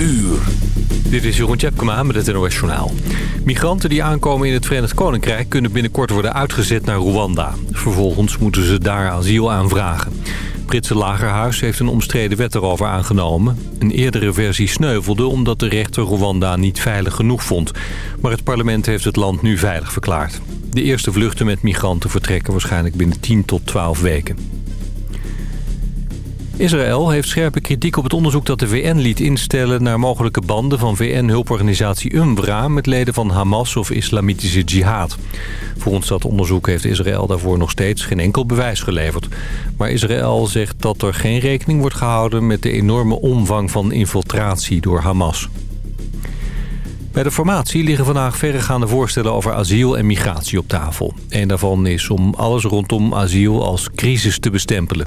uur. Dit is Jeroen Tjepkema met het NOS Journaal. Migranten die aankomen in het Verenigd Koninkrijk... kunnen binnenkort worden uitgezet naar Rwanda. Vervolgens moeten ze daar asiel aanvragen. Het Britse lagerhuis heeft een omstreden wet erover aangenomen. Een eerdere versie sneuvelde omdat de rechter Rwanda niet veilig genoeg vond. Maar het parlement heeft het land nu veilig verklaard. De eerste vluchten met migranten vertrekken waarschijnlijk binnen 10 tot 12 weken. Israël heeft scherpe kritiek op het onderzoek dat de VN liet instellen... naar mogelijke banden van VN-hulporganisatie UNRWA... met leden van Hamas of Islamitische Jihad. Volgens dat onderzoek heeft Israël daarvoor nog steeds geen enkel bewijs geleverd. Maar Israël zegt dat er geen rekening wordt gehouden... met de enorme omvang van infiltratie door Hamas. Bij de formatie liggen vandaag verregaande voorstellen over asiel en migratie op tafel. Een daarvan is om alles rondom asiel als crisis te bestempelen.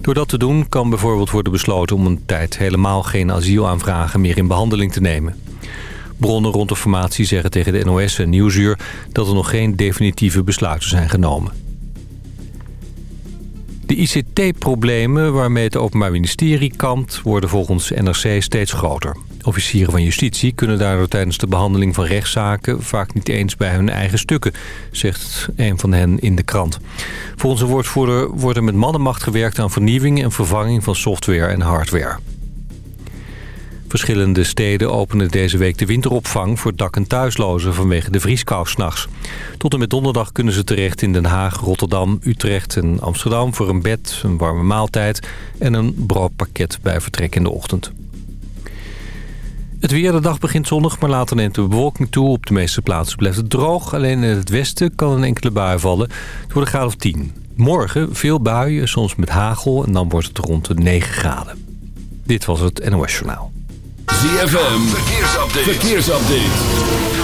Door dat te doen kan bijvoorbeeld worden besloten om een tijd helemaal geen asielaanvragen meer in behandeling te nemen. Bronnen rond de formatie zeggen tegen de NOS en Nieuwsuur dat er nog geen definitieve besluiten zijn genomen. De ICT-problemen waarmee het Openbaar Ministerie kampt worden volgens NRC steeds groter. Officieren van justitie kunnen daardoor tijdens de behandeling van rechtszaken... vaak niet eens bij hun eigen stukken, zegt een van hen in de krant. Volgens een woordvoerder wordt er met mannenmacht gewerkt aan vernieuwing... en vervanging van software en hardware. Verschillende steden openen deze week de winteropvang voor dak- en thuislozen vanwege de vrieskou s'nachts. Tot en met donderdag kunnen ze terecht in Den Haag, Rotterdam, Utrecht en Amsterdam voor een bed, een warme maaltijd en een broodpakket bij vertrek in de ochtend. Het weer, de dag begint zonnig, maar later neemt de bewolking toe. Op de meeste plaatsen blijft het droog. Alleen in het westen kan een enkele bui vallen. Het wordt een graad of 10. Morgen veel buien, soms met hagel. En dan wordt het rond de 9 graden. Dit was het NOS Journaal. ZFM, verkeersupdate. verkeersupdate.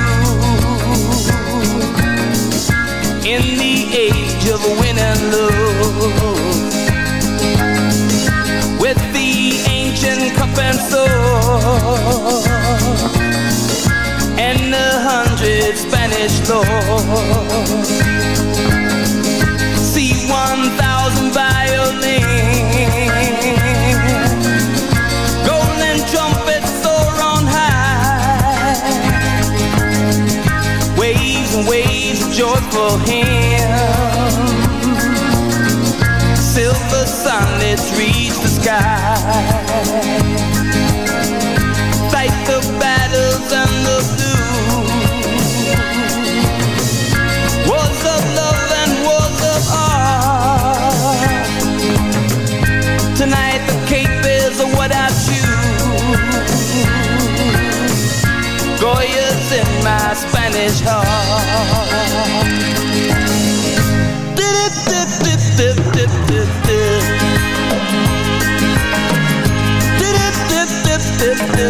age of win and lose With the ancient cup and sword and the hundred Spanish lords. See one thousand violins, golden trumpets soar on high, waves and waves of joyful hymns. Sunday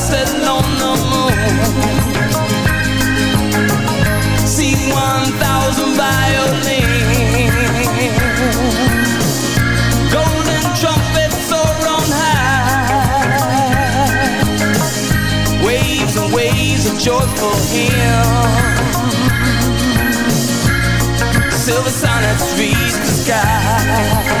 said no, no, no. See 1,000 violins, golden trumpets high, waves and waves of joyful hymn, silver sonnets reach the sky.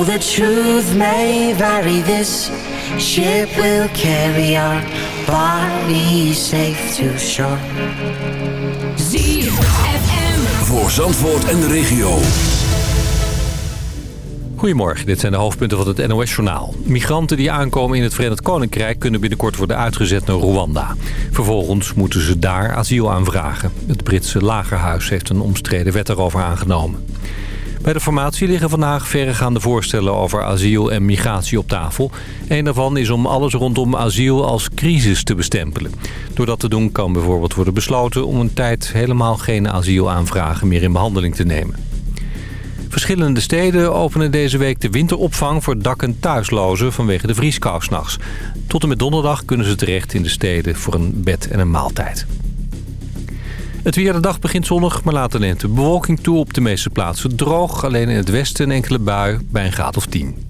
Though the truth may vary, this ship will carry our bodies safe to shore. ZFM. Voor Zandvoort en de regio. Goedemorgen, dit zijn de hoofdpunten van het NOS-journaal. Migranten die aankomen in het Verenigd Koninkrijk... kunnen binnenkort worden uitgezet naar Rwanda. Vervolgens moeten ze daar asiel aanvragen. Het Britse lagerhuis heeft een omstreden wet erover aangenomen. Bij de formatie liggen vandaag verregaande voorstellen over asiel en migratie op tafel. Een daarvan is om alles rondom asiel als crisis te bestempelen. Door dat te doen kan bijvoorbeeld worden besloten om een tijd helemaal geen asielaanvragen meer in behandeling te nemen. Verschillende steden openen deze week de winteropvang voor dak- en thuislozen vanwege de vrieskou 's nachts. Tot en met donderdag kunnen ze terecht in de steden voor een bed en een maaltijd. Het weer de dag begint zonnig, maar later neemt bewolking toe op de meeste plaatsen droog. Alleen in het westen een enkele bui bij een graad of 10.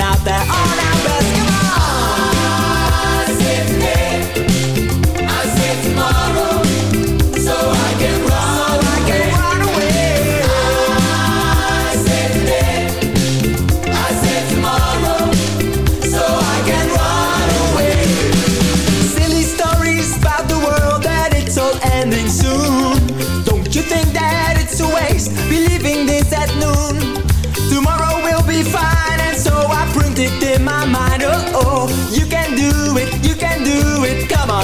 Not that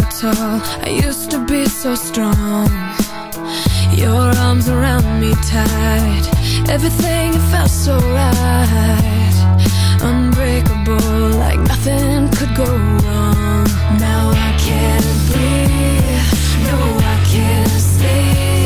so tall. I used to be so strong. Your arms around me tight. Everything felt so right. Unbreakable Like nothing could go wrong. Now I can't breathe. No, I can't sleep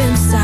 pensar.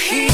here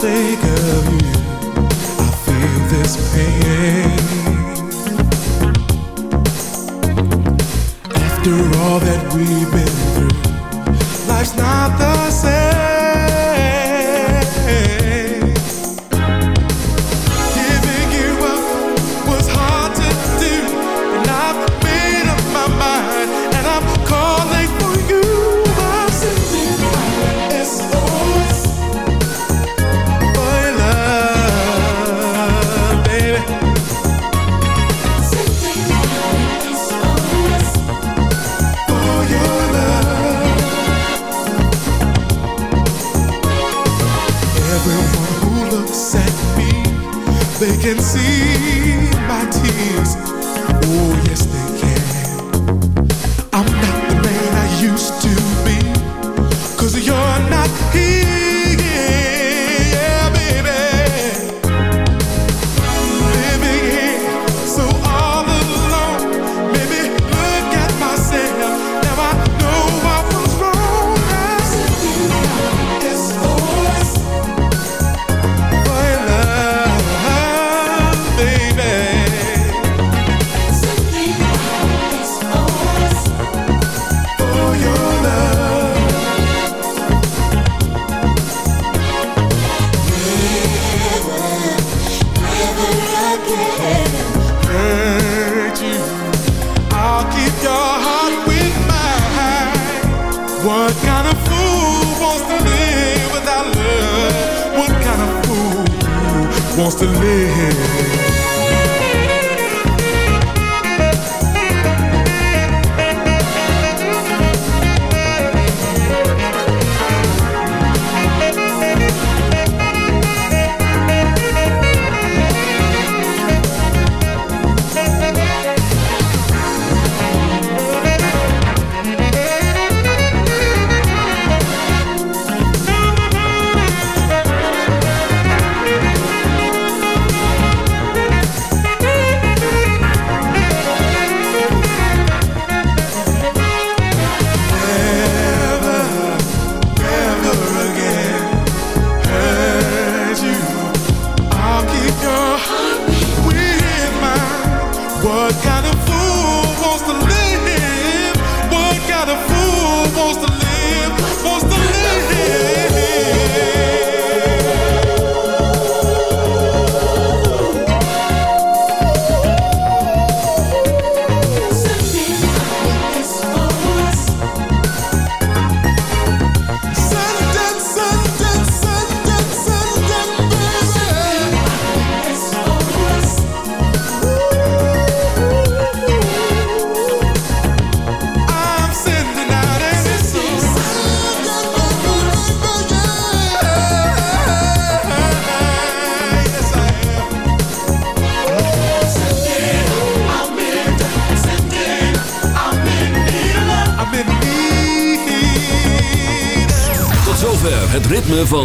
think of you, I feel this pain. After all that we've been.